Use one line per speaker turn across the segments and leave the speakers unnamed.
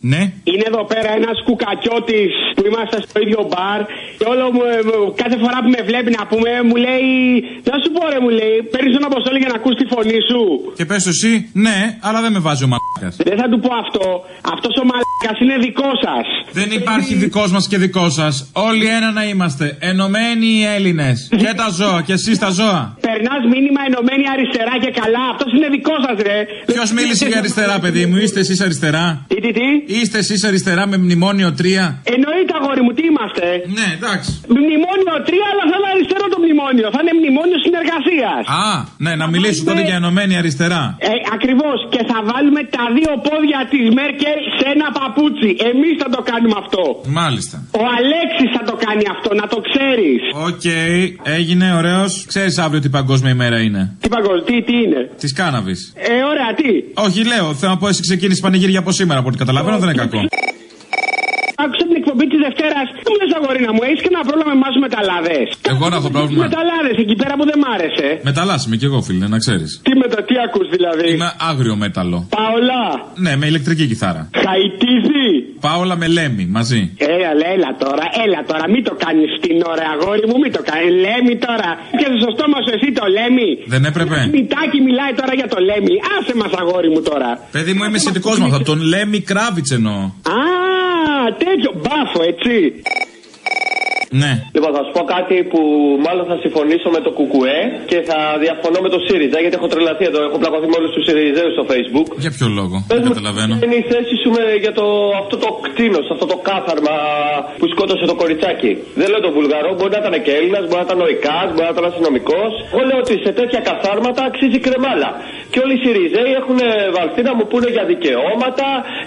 Ναι.
Είναι εδώ πέρα ένας κουκακιώτης που είμαστε στο ίδιο μπαρ και όλο μου, ε, κάθε φορά που με βλέπει να πούμε μου λέει. Να σου πω ρε, μου λέει, παίρνεις τον αποστόλη για να ακούς τη φωνή σου.
Και πες εσύ, ναι, αλλά δεν με βάζει ο μαλάκας.
Δεν θα του πω αυτό. Αυτός ο μαλάκα είναι δικό σας.
Δεν υπάρχει δικός μας και δικός σας. Όλοι ένα να είμαστε. Ενωμένοι οι Έλληνες. Και τα ζώα, και εσείς τα ζώα.
Περνάς μήνυμα ενωμένη αριστερά και καλά. Αυτός είναι δικός σας, ρε.
Ποιος μίλησε για αριστερά, παιδί μου, είστε εσείς αριστερά;
Τι, τι, τι;
Είστε εσείς αριστερά με μνημόνιο 3.
Εννοείται, αγόρι μου, τι είμαστε.
Ναι, εντάξει.
Μνημόνιο 3, αλλά θα είναι αριστερό το μνημόνιο. Θα είναι μνημόνιο συνεργασίας.
Α, ναι, να μιλήσω τότε για ενωμένη αριστερά.
Ε, Ακριβώς. Και θα βάλουμε τα δύο πόδια της Μέρκελ σε ένα παπούτσι. Εμείς θα το κάνουμε αυτό.
Μάλιστα.
Ο Αλέξης θα το κάνει αυτό, να το ξέρεις.
Οκ, έγινε ωραίος. Ξέρεις αύριο τι παγκόσμια ημέρα είναι;
Τι παγκόσμιο, τι, τι είναι;
Της κάναβης.
Ε, ωραία, τι;
Όχι, λέω, θέλω να πω εσύ ξεκίνησες πανηγύρια από σήμερα, από ό,τι καταλαβαίνω δεν είναι κακό.
Άκουσα την εκπομπή της Δευτέρας. Τι μου λε, αγορίνα μου, έχεις και ένα πρόβλημα με εμάς μεταλλάδες;
Εγώ να έχω πρόβλημα.
Μεταλλάδες εκεί πέρα που δεν μ' άρεσε.
Μεταλλάσσιμαι κι εγώ, φίλε, να ξέρεις.
Τι μετα, τι ακούς δηλαδή;
Είμαι άγριο μέταλλο.
Παολά.
Ναι, με ηλεκτρική κιθάρα.
Χαϊτίζη.
Πάολα με λέμι, μαζί.
Έλα, λέ, έλα τώρα, έλα τώρα, μην το κάνεις την ώρα, αγόρι μου, μην το κάνεις. Λέμι τώρα. Και στο στόμα σου εσύ το λέμι.
Δεν έπρεπε.
Μητάκι μιλάει τώρα για το λέμι. Άσε μας, αγόρι μου τώρα.
Παιδί μου, είμαι σχετικό με αυτό. Τον Λέμι Κράβιτς εννοώ.
Α, τέτοιο μπάφο, έτσι.
Ναι.
Λοιπόν, θα σου πω κάτι που μάλλον θα συμφωνήσω με το Κουκουέ και θα διαφωνώ με το ΣΥΡΙΖΑ γιατί έχω τρελαθεί εδώ. Έχω πλακωθεί με όλους τους ΣΥΡΙΖΑΙΟΥ στο Facebook.
Για ποιο λόγο,
Πες
δεν
μου,
καταλαβαίνω.
ποια Είναι η θέση σου με, για το, αυτό το κτίνος, αυτό το κάθαρμα που σκότωσε το κοριτσάκι; Δεν λέω τον Βουλγαρό, μπορεί να ήταν και Έλληνας, μπορεί να ήταν ο Ικάς, μπορεί να ήταν αστυνομικός. Εγώ λέω ότι σε τέτοια καθάρματα αξίζει κρεμάλα. Και όλοι οι ΣΥΡΙΖΑΙ έχουν βαλθεί να μου πούνε για δικαιώματα,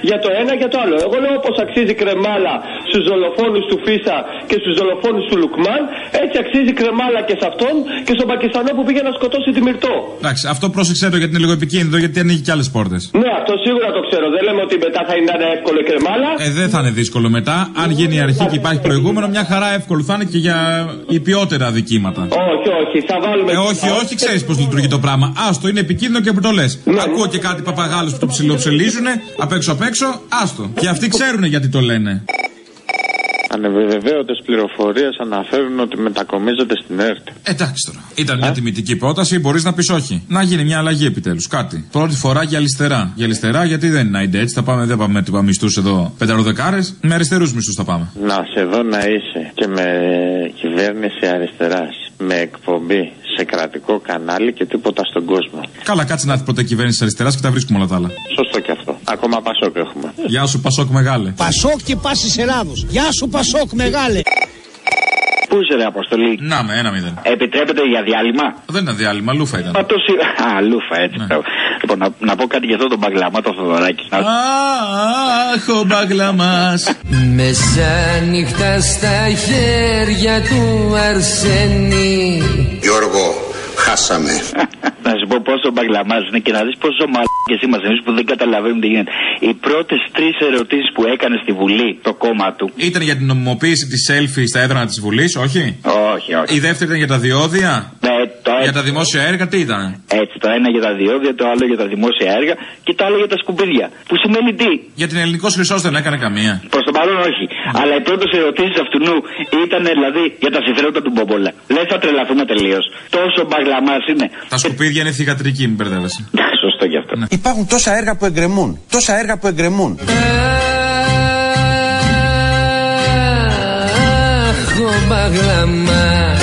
για το ένα για το άλλο. Εγώ λέω όπως αξίζει κρεμάλα στους δολοφόνους του Φίσα και στους δολοφόνου του Λουκμάν, έτσι αξίζει κρεμάλα και σε αυτόν και στον Πακιστανό που πήγε να σκοτώσει τη Μυρτό.
Εντάξει, αυτό πρόσεξε το γιατί είναι λίγο επικίνδυνο, γιατί ανοίγει και άλλες πόρτες.
Ναι, αυτό σίγουρα το ξέρω. Δεν λέμε ότι μετά θα είναι εύκολο η κρεμάλα.
Ε, δεν θα είναι δύσκολο μετά. Αν γίνει η αρχή και υπάρχει προηγούμενο, μια χαρά εύκολο θα είναι και για υπιότερα δικήματα.
Όχι, όχι, θα βάλουμε.
Ε, όχι, όχι, ξέρεις πώς λειτουργεί το πράγμα. Άστο, είναι επικίνδυνο και που το λες. Ακούω και κάτι παπαγάλους που το ψιλοψελίζουν απ' έξω απ' έξω. Άστο. Και αυτοί ξέρουν γιατί το λένε.
Ανεβεβαίωτε πληροφορίες αναφέρουν ότι μετακομίζεται στην ΕΡΤ.
Εντάξει τώρα. Ήταν μια τιμητική πρόταση, μπορείς να πεις όχι. Να γίνει μια αλλαγή επιτέλους. Κάτι. Πρώτη φορά για αριστερά. Για αριστερά γιατί δεν είναι έτσι. Θα πάμε, δεν πάμε με μισθούς εδώ πενταροδεκάρες. Με αριστερούς μισθούς θα πάμε.
Να σε δω να είσαι και με κυβέρνηση αριστεράς. Με εκπομπή σε κρατικό κανάλι και τίποτα στον κόσμο.
Καλά, κάτσε να έρθει πρώτα η κυβέρνηση αριστεράς και τα βρίσκουμε όλα τα άλλα.
Σωστό και αυτό. Ακόμα Πασόκ έχουμε.
Γεια σου, Πασόκ Μεγάλε.
Πασόκ και πάση Ελλάδο. Γεια σου, Πασόκ, μεγάλε.
Πού είσαι, ρε Αποστολή;
Να με, ένα μηδέν.
Επιτρέπεται για διάλειμμα;
Δεν ήταν διάλειμμα, λούφα ήταν.
Α, το σι- Α, λούφα, έτσι.
Ναι.
Λοιπόν, να, να πω κάτι για αυτό τον Παγκλαμά, το Θοδωράκι. Να-
Αχ, ο μπαγλαμάς
Μεσάνυχτα στα χέρια του Αρσένη
Γιώργο, χάσαμε.
Να σου πω πόσο μπαγκλαμά είναι και να δεις πόσο μαλάκε είμαστε εμείς που δεν καταλαβαίνουμε τι γίνεται. Οι πρώτες τρεις ερωτήσεις που έκανε στη Βουλή, το κόμμα του.
Ήταν για την νομιμοποίηση της selfie στα έδρανα της Βουλής, όχι;
Όχι, όχι.
Η δεύτερη ήταν για τα διόδια;
Ναι, το
Για
ένα,
τα δημόσια έργα, τι ήταν;
έτσι, το ένα για τα διόδια, το άλλο για τα δημόσια έργα και το άλλο για τα σκουπίδια. Που σημαίνει τι;
Για την ελληνικός χρυσός δεν έκανε καμία.
Προς το παρόν όχι. Αλλά οι πρώτες ερωτήσεις αυτού ήταν δηλαδή για τα συμφέροντα του Μπόμπολα. Δεν θα τρελαθούμε τελείως. Τόσο μπαγλαμάς είναι.
Τα σκουπίδια είναι θηγατρική, μην μπερδεύεσαι.
Σωστό κι αυτό.
Υπάρχουν τόσα έργα που εγκρεμούν. Τόσα έργα που εγκρεμούν.
Αχ, ο Μπαγλαμάς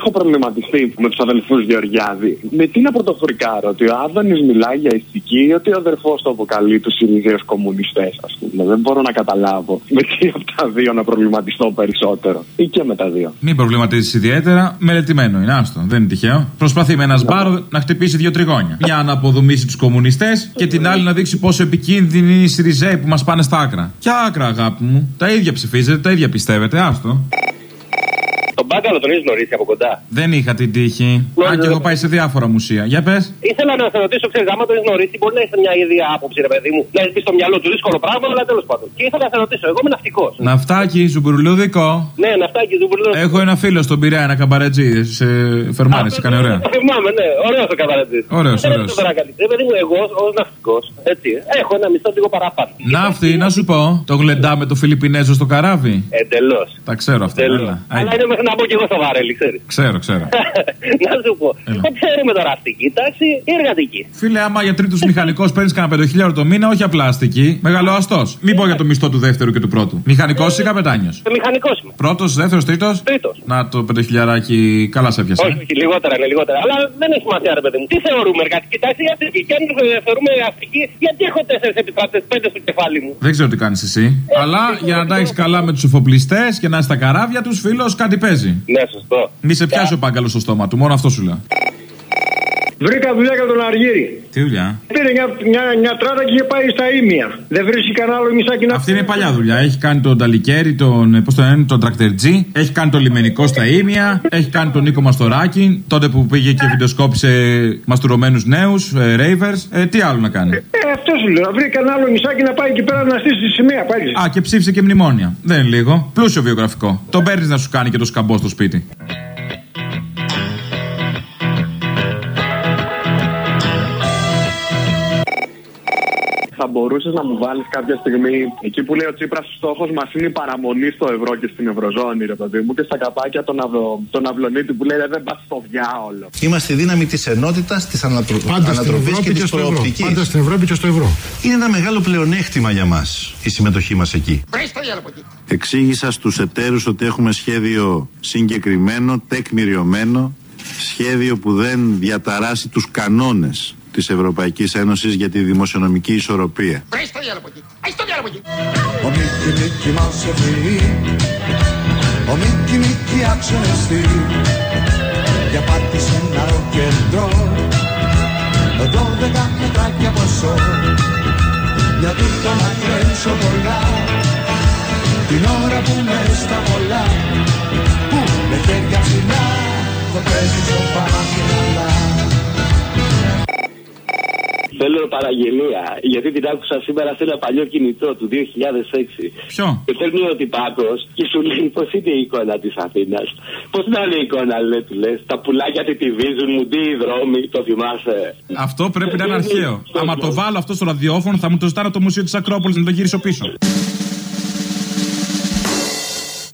Έχω προβληματιστεί με τους αδελφούς Γεωργιάδη. Με τι να πρωτοφορικάρω, ότι ο Άδωνης μιλάει για ηθική ή ότι ο αδερφός του αποκαλεί τους Ιριδέου κομμουνιστές, ας πούμε. Δεν μπορώ να καταλάβω με τι από τα δύο να προβληματιστώ περισσότερο. Ή και με τα δύο.
Μην προβληματίζεις ιδιαίτερα, μελετημένο είναι, άστο. Δεν είναι τυχαίο. Προσπαθεί με ένας σπάρο να χτυπήσει δύο τριγώνια. Μια να αποδομήσει τους κομμουνιστές και την άλλη να δείξει πόσο επικίνδυνοι είναι οι Σιριζέοι που μας πάνε στα άκρα. Ποια άκρα, αγάπη μου. Τα ίδια ψηφίζετε, τα ίδια πιστεύετε, άστο.
Στον μπάγκαλο τον έχεις γνωρίσει από κοντά.
Δεν είχα την τύχη.
Ναι,
Αν
ναι,
και έχω
ναι.
πάει σε διάφορα μουσεία. Για πες.
Ήθελα να σε ρωτήσω, ξέρεις, άμα τον έχεις γνωρίσει, μπορεί να έχει μια ίδια άποψη, ρε παιδί μου. Να έχει στο μυαλό του δύσκολο πράγμα, αλλά τέλος πάντων. Και ήθελα να σε ρωτήσω, εγώ είμαι ναυτικός.
Ναυτάκι, ζουμπουρλούδικο.
Ναι, ναυτάκι, δεν μπορεί
Έχω ένα φίλο στον Πειραιά, ένα καμπαρέτζι. Σε φερμάρε, έκανε ωραία.
Το θυμάμαι, ναι, ωραίος το καβαρετζή.
Ωραίος,
Δεν
ωραίος.
είναι τώρα κάτι. Ρε παιδί μου, εγώ ως ναυτικός, έτσι, έχω ένα μισθό λίγο παραπάνω.
Ναύτη, να σου πω, το γλεντά με το Φιλιππινέζο στο καράβι.
Εντελώς.
Τα ξέρω αυτά.
Εντελώς.
Έλα.
Αλλά
Άι,
είναι μέχρι να μπω και εγώ στο βαρέλι, ξέρεις.
Ξέρω, ξέρω.
να σου πω. Δεν ξέρουμε τώρα αστική τάξη ή εργατική.
Φίλε, άμα για τρίτο μηχανικός παίρνεις κανένα πεντοχίλιαρο το μήνα, όχι απλά αστική, μεγαλοαστό. Μην πω για το μισθό του δεύτερου και του πρώτου. Μηχανικός ή καπετάνιος;
Ε, Μηχανικός είμαι.
Πρώτος, δεύτερος, τρίτος;
Τρίτος.
Να το πεντοχιλιαράκι, καλά σε έπιασε.
Όχι, όχι, λιγότερα είναι λιγότερα. Αλλά δεν έχει σημασία, ρε παιδί μου. Τι θεωρούμε εργατική τάξη ή αστική; Και αν ε, θεωρούμε αστική, γιατί έχω τέσσερις επιτράπτε, πέντε στο κεφάλι μου;
Δεν ξέρω τι κάνεις εσύ. Αλλά για να τα έχεις καλά με τους εφοπλιστές και να είσαι στα καράβια τους, φίλος, κάτι παίζει.
Ναι, σωστό.
Μη σε πιάσει ο πάγκαλο στο στόμα του, μόνο αυτό σου λέω.
Βρήκα δουλειά για τον Αργύρι.
Τι δουλειά;
Πήρε μια, μια, μια τράτα και είχε πάει στα ίμια. Δεν βρίσκει κανένα άλλο μισάκι να.
Αυτή είναι παλιά δουλειά. Έχει κάνει τον Ταλικέρι, τον, πώς το λένε, τον Τρακτερτζή. Έχει κάνει τον Λιμενικό στα Ήμια. Έχει κάνει τον Νίκο Μαστοράκη. Τότε που πήγε και βιντεοσκόπησε μαστουρωμένους νέους, ε, ravers. Ε, τι άλλο να κάνει;
Ε, αυτό σου λέω. Να βρει κανένα άλλο μισάκι να πάει εκεί πέρα να στήσει τη σημαία πάλι.
Α, και ψήφισε και μνημόνια. Δεν είναι λίγο. Πλούσιο βιογραφικό. Τον παίρνεις να σου κάνει και το σκαμπό στο σπίτι.
Θα μπορούσες να μου βάλεις κάποια στιγμή εκεί που λέει ο Τσίπρας στόχος μας είναι η παραμονή στο ευρώ και στην ευρωζώνη, ρε παιδί μου, και στα καπάκια τον, αυλο, τον αυλονίτη που λέει «Ρε, δεν πας στο διάολο.
Είμαστε η δύναμη της ενότητας, της ανατρο...
Πάντα στην
ανατροπής
Ευρώπη
και
και
της
στο ευρώ.
προοπτικής.
Πάντα στην Ευρώπη και στο ευρώ.
Είναι ένα μεγάλο πλεονέκτημα για μας η συμμετοχή μας εκεί. Εξήγησα στους εταίρους ότι έχουμε σχέδιο συγκεκριμένο, τεκμηριωμένο, σχέδιο που δεν διαταράσει τους κανόνες της Ευρωπαϊκής Ένωσης για τη δημοσιονομική ισορροπία.
Ο Μίκη Μίκη μας ευφυεί Ο Μίκη Μίκη αξιονεστή Για πάτησε ένα κέντρο. Δώδεκα μετράκια ποσό. Γιατί το να κρέμψω πολλά. Την ώρα που με στα πολλά. Που με χέρια ψηλά. Το παίζεις στο παράθυρα
Θέλω παραγγελία. Γιατί την άκουσα σήμερα σε ένα παλιό κινητό του 2006.
Ποιο;
Και παίρνει ο τυπάκο και σου λέει πώς είναι η εικόνα της Αθήνας; Πώς να είναι η εικόνα, λέει, του λες. Τα πουλάκια τι τη βίζουν, μου τι οι δρόμοι, το θυμάσαι.
Αυτό πρέπει να είναι αρχαίο. Άμα το βάλω αυτό στο ραδιόφωνο, θα μου το ζητάνε από το Μουσείο της Ακρόπολης να το γυρίσω πίσω.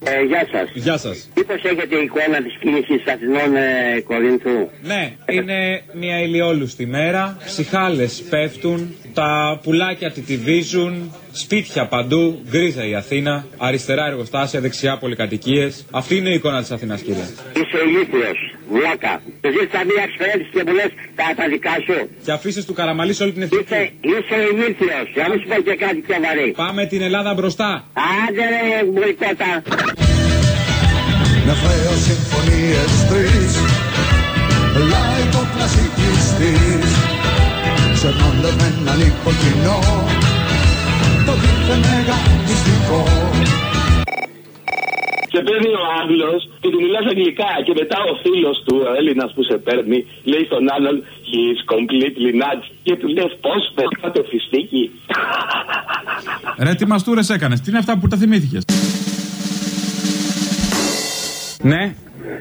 Ε, γεια σας.
Γεια σας.
Μήπως έχετε εικόνα της κίνησης Αθηνών ε, Κορίνθου;
Ναι, είναι μια ηλιόλουστη μέρα. Ψυχάλες πέφτουν, τα πουλάκια τιτιβίζουν, σπίτια παντού, γκρίζα η Αθήνα, αριστερά εργοστάσια, δεξιά πολυκατοικίες. Αυτή είναι η εικόνα της Αθήνας, κύριε.
Είσαι ηλίθιο. Βλάκα. Του ζήτησα μία εξφαίρεση και μου λες τα, τα δικά σου.
Και αφήσεις του καραμαλί σε όλη την εθνική.
Είσαι, είσαι ηλίθιο. Για να μην σου πω και κάτι πιο βαρύ.
Πάμε την Ελλάδα μπροστά.
Άντε ρε, μπουικότα.
Με φρέο συμφωνίες τρεις Λαϊκό κλασικιστής Ξερνώντας με έναν υποκοινό Το δίθεν μεγαλιστικό
Και παίρνει ο Άγγλος και του μιλάς αγγλικά. Και μετά ο φίλος του, ο Έλληνας που σε παίρνει, λέει στον άλλον He is completely nuts. Και του λες πώς πέφτει το φιστίκι.
Ρε, τι μαστούρες έκανες. Τι είναι αυτά που τα θυμήθηκες;
Ναι.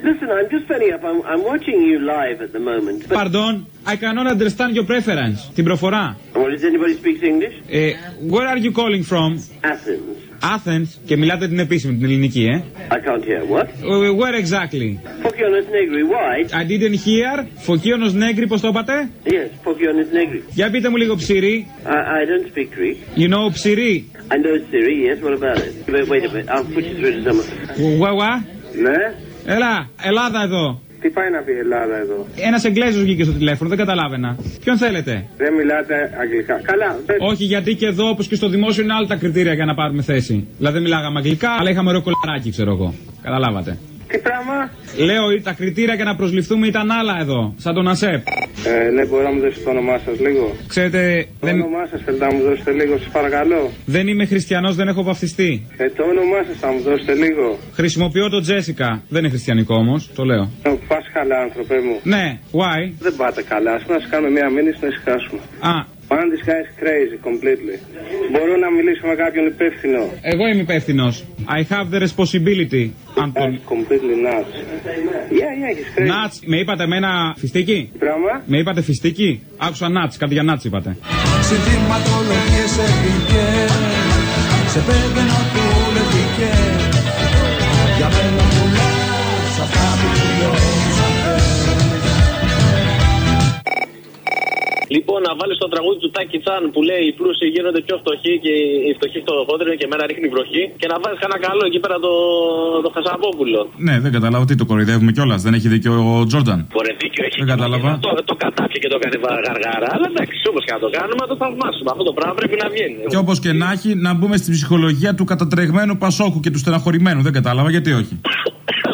Listen, I'm just phoning up. I'm, I'm watching you live at the moment. But
Pardon, I cannot understand your preference. Την προφορά.
Well, does anybody speak English?
Ε, where are you calling from?
Athens.
Athens. Και μιλάτε την επίσημη, την ελληνική, ε.
I can't hear. What?
Ε, Where exactly?
Fokionos Negri. Why?
I didn't hear. Φωκίωνος Νέγκρι, πώς το είπατε?
Yes, Fokionos Negri.
Για πείτε μου λίγο ψηρή.
I, I don't speak Greek.
You know ψηρή.
I know Siri. Yes. What about it? Wait, wait a minute. I'll put you through to someone.
Γουαγουά.
Ναι.
Έλα, Ελλάδα εδώ.
Τι πάει να πει η Ελλάδα εδώ;
Ένας Εγγλέζος βγήκε στο τηλέφωνο, δεν καταλάβαινα. Ποιον θέλετε;
Δεν μιλάτε αγγλικά. Καλά. δεν-
Όχι, γιατί και εδώ, όπως και στο δημόσιο, είναι άλλα τα κριτήρια για να πάρουμε θέση. Δηλαδή, δεν μιλάγαμε αγγλικά, αλλά είχαμε ωραίο κολαράκι, ξέρω εγώ. Καταλάβατε.
Τι πράγμα;
Λέω τα κριτήρια για να προσληφθούμε ήταν άλλα εδώ, σαν τον ΑΣΕΠ.
Ε, ναι, μπορεί να μου δώσετε το όνομά σας λίγο.
Ξέρετε,
Το
δεν,
όνομά σας θέλετε να μου δώσετε λίγο, σας παρακαλώ.
δεν είμαι χριστιανός, δεν έχω βαφτιστεί.
Ε, το όνομά σας θα μου δώσετε λίγο.
Χρησιμοποιώ το Τζέσικα. Δεν είναι χριστιανικό όμως, το λέω.
Πας καλά, άνθρωπε μου.
Ναι, why?
Δεν πάτε καλά. Α πούμε να σα κάνω μια μήνυση να ησυχάσουμε.
Α,
Man, this guy is crazy completely. Μπορώ να μιλήσω με κάποιον υπεύθυνο.
εγώ είμαι υπεύθυνος. I have the responsibility. Αντων...
Completely nuts. Yeah, yeah, he's crazy.
Νάτς, με είπατε εμένα φιστίκι;
Πράγμα;
Με είπατε φιστίκι; Άκουσα νάτς, κάτι για νάτς είπατε.
Συνθήματολογίες εθνικές Σε παίρνω του λεπτικέ Για μένα
Λοιπόν, να βάλεις το τραγούδι του Τάκη Τσάν που λέει Οι πλούσιοι γίνονται πιο φτωχοί και οι φτωχοί φτωχότεροι και εμένα ρίχνει βροχή. Και να βάλεις κανένα καλό εκεί πέρα το, το Χασαπόπουλο.
Ναι, δεν καταλάβω τι το κοροϊδεύουμε κιόλας. Δεν έχει δίκιο ο Τζόρνταν.
Μπορεί δίκιο έχει.
Δεν κατάλαβα.
Το, το κατάπιε και το κάνει βα- γαργάρα. Αλλά εντάξει, όπως και να το κάνουμε, να το θαυμάσουμε. Αυτό το πράγμα πρέπει να βγαίνει.
Και όπως και να έχει, να μπούμε στην ψυχολογία του κατατρεγμένου Πασόκου και του στεναχωρημένου. Δεν κατάλαβα γιατί όχι.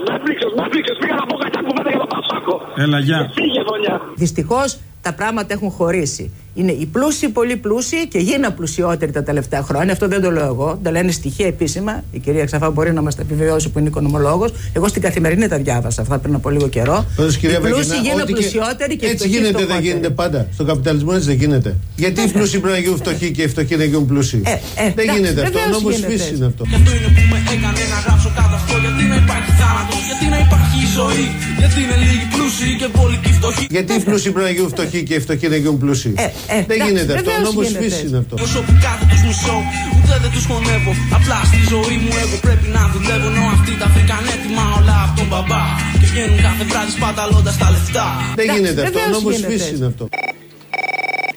Μα πρίξε, μα πρίξε, πήγα να πω κάτι κουβέντα για τον Πασάκο.
Έλα, γεια.
Φύγε γωνιά.
Δυστυχώς τα πράγματα έχουν χωρίσει. Είναι οι πλούσιοι πολύ πλούσιοι και γίναν πλουσιότεροι τα τελευταία χρόνια. Αυτό δεν το λέω εγώ. Τα λένε στοιχεία επίσημα. Η κυρία Ξαφά μπορεί να μας τα επιβεβαιώσει που είναι οικονομολόγος. Εγώ στην καθημερινή τα διάβασα αυτά πριν από λίγο καιρό.
Πάντως,
Οι
κυρία
πλούσιοι
Βαγγενά,
γίναν
ό,τι και-
πλουσιότεροι και οι
Έτσι
φτωχοί
γίνεται, δεν
φτωχότεροι.
γίνεται πάντα. Στον καπιταλισμό έτσι δεν γίνεται. Γιατί οι πλούσιοι πρέπει να γίνουν φτωχοί και οι φτωχοί να γίνουν πλούσιοι;
ε,
δεν
εντάξει,
γίνεται αυτό. Ο
βεβαίως
νόμος
γίνεται
φύσης
έτσι.
είναι αυτό.
Αυτό είναι που με έκανε να γράψω κάτω αυτό Γιατί να υπάρχει θάνατος, γιατί να υπάρχει ζωή Γιατί είναι λίγοι πλούσιοι και πολλοί και φτωχοί
Γιατί οι πλούσιοι πρέπει να γίνουν φτωχοί και οι φτωχοί να γίνουν πλούσιοι; Δεν
εντάξει,
γίνεται αυτό. Ο
βεβαίως
νόμος
γίνεται
φύσης
έτσι.
είναι αυτό.
Όσο που κάθε τους μισώ, ούτε δεν τους χωνεύω Απλά στη ζωή μου εγώ πρέπει να δουλεύω Ενώ αυτοί τα βρήκαν έτοιμα όλα από τον μπαμπά Και βγαίνουν κάθε βράδυ σπαταλώντας τα λεφτά
Δεν γίνεται αυτό. Ο
βεβαίως
νόμος
γίνεται
φύσης
έτσι.
είναι αυτό.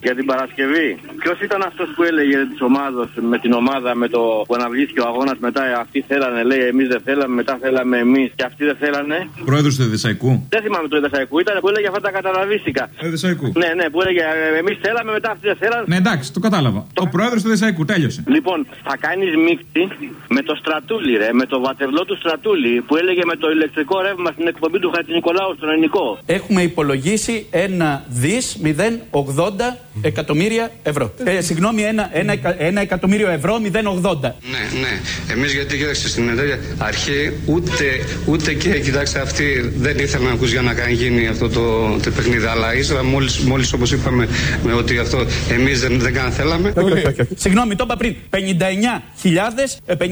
Για την Παρασκευή. Ποιος ήταν αυτός που έλεγε τη ομάδα με την ομάδα με το που αναβλήθηκε ο αγώνας μετά. Αυτοί θέλανε, λέει, εμείς δεν θέλαμε, μετά θέλαμε εμείς και αυτοί δεν θέλανε;
Πρόεδρος του Εδεσαϊκού.
Δεν θυμάμαι το Εδεσαϊκού, ήταν που έλεγε αυτά τα καταλαβίστηκα.
Εδεσαϊκού.
Ναι, ναι, που έλεγε εμείς θέλαμε, μετά αυτοί δεν θέλανε.
Ναι, εντάξει, το κατάλαβα. Ο πρόεδρος του Εδεσαϊκού, τέλειωσε.
Λοιπόν, θα κάνεις μίξη με το στρατούλι, ρε, με το βατερλό του στρατούλι που έλεγε με το ηλεκτρικό ρεύμα στην εκπομπή του Χατζηνικολάου στον ελληνικό.
Έχουμε υπολογίσει ένα δις 080 εκατομμύρια ευρώ. Ε, συγγνώμη, ένα, ένα, εκα- ένα εκατομμύριο ευρώ 080.
Ναι, ναι. Εμείς γιατί κοίταξε στην εταιρεία αρχή ούτε, ούτε και κοιτάξτε αυτοί δεν ήθελαν να ακούς για να κάνει γίνει αυτό το, το παιχνίδι. Αλλά ύστερα μόλις, μόλις όπως είπαμε με ότι αυτό εμείς δεν, δεν καν θέλαμε.
Όχι, όχι, όχι, όχι. Συγγνώμη, το είπα πριν. 59.000, ε, 59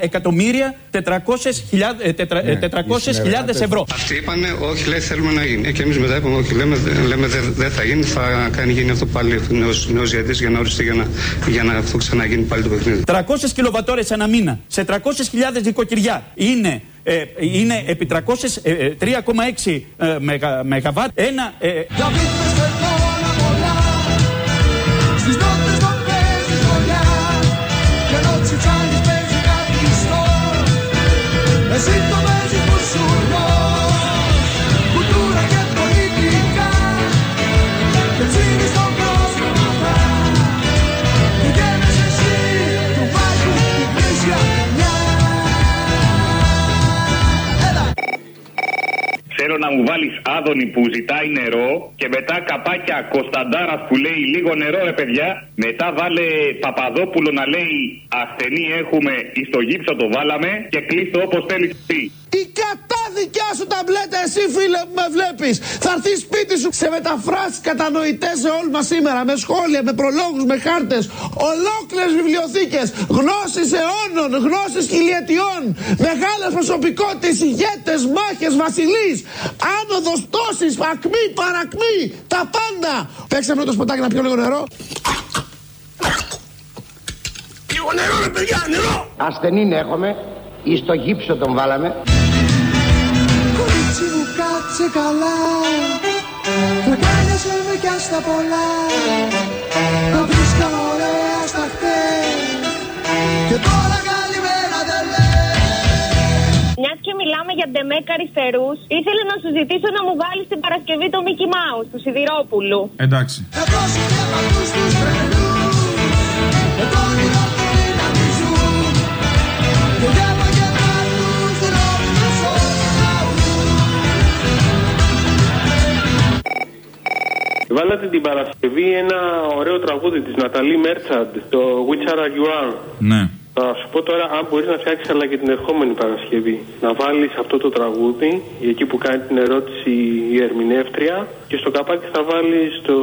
εκατομμύρια 400.000 ε, τετρα- ε, 400.000 ευρώ.
Αυτοί είπανε όχι λέει θέλουμε να γίνει. Ε, και εμείς μετά είπαμε όχι λέμε, λέμε δεν δεν θα γίνει. Θα κάνει γίνει αυτό πάλι νέος, νέος διαιτής για να οριστεί για να, για να αυτό ξαναγίνει πάλι το παιχνίδι.
300 κιλοβατόρες ανά μήνα σε 300.000 νοικοκυριά είναι, ε, είναι επί 300, ε, ε, 3,6 ε, μεγα, μεγαβάτ ένα ε,
Εσύ
να μου βάλεις άδωνη που ζητάει νερό και μετά καπάκια Κωνσταντάρας που λέει λίγο νερό, ρε παιδιά. Μετά βάλε Παπαδόπουλο να λέει Ασθενή έχουμε, εις το γύψο το βάλαμε και κλείστο όπως θέλεις εσύ.
Η κατάδικιά σου ταμπλέτα, εσύ φίλε που με βλέπεις. Θα έρθει σπίτι σου σε μεταφράσει κατανοητές σε όλους μας σήμερα. Με σχόλια, με προλόγους, με χάρτες. Ολόκληρες βιβλιοθήκες. Γνώσεις αιώνων, γνώσεις χιλιετιών. Μεγάλες προσωπικότητες, ηγέτες, μάχες, βασιλείς. Άνοδος, πτώση, ακμή, παρακμή. Τα πάντα. Παίξαμε το σποτάκι να πιω λίγο νερό.
Λίγο νερό ρε παιδιά, νερό! Ασθενήν έχουμε, εις το γύψο τον βάλαμε.
Κορίτσι μου κάτσε καλά Τρεπάνεσαι με κι ας τα πολλά. Τα βρίσκα ωραία στα χτες. Και τώρα καλημέρα δεν λέει
Μιας και μιλάμε για ντεμέκ αριστερού, ήθελα να σου ζητήσω να μου βάλεις την Παρασκευή το Μίκη Μάου του Σιδηρόπουλου.
Εντάξει.
Θα δώσω και με αυτούς τους τρελούς
Βάλατε την Παρασκευή ένα ωραίο τραγούδι της Ναταλή Μέρτσαντ, το Which Are You Are.
Ναι.
Θα σου πω τώρα, αν μπορείς να φτιάξεις αλλά και την ερχόμενη Παρασκευή. Να βάλεις αυτό το τραγούδι, εκεί που κάνει την ερώτηση η ερμηνεύτρια, και στο καπάκι θα βάλεις το,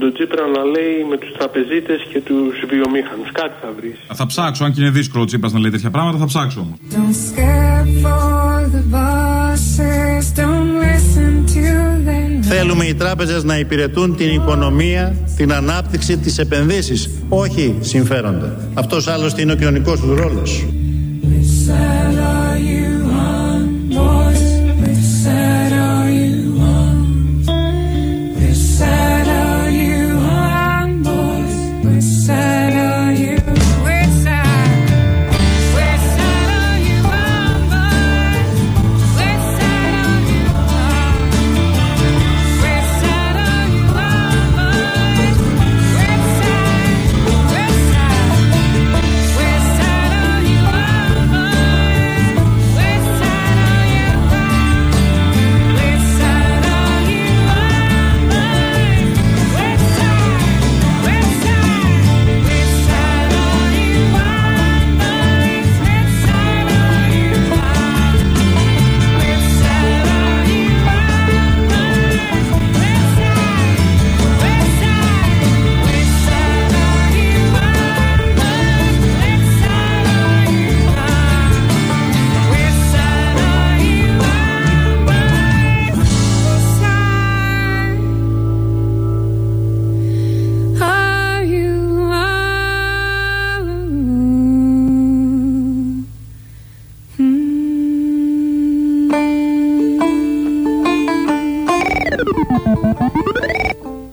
τον Τζίπρα να λέει με τους τραπεζίτες και τους βιομήχανους. Κάτι θα βρεις.
Θα ψάξω, αν και είναι δύσκολο ο Τσίπρας να λέει τέτοια πράγματα, θα ψάξω όμως.
Don't scared for the bosses, don't listen to them.
Θέλουμε οι τράπεζες να υπηρετούν την οικονομία, την ανάπτυξη, τις επενδύσεις, όχι συμφέροντα. Αυτός άλλωστε είναι ο κοινωνικός του ρόλος.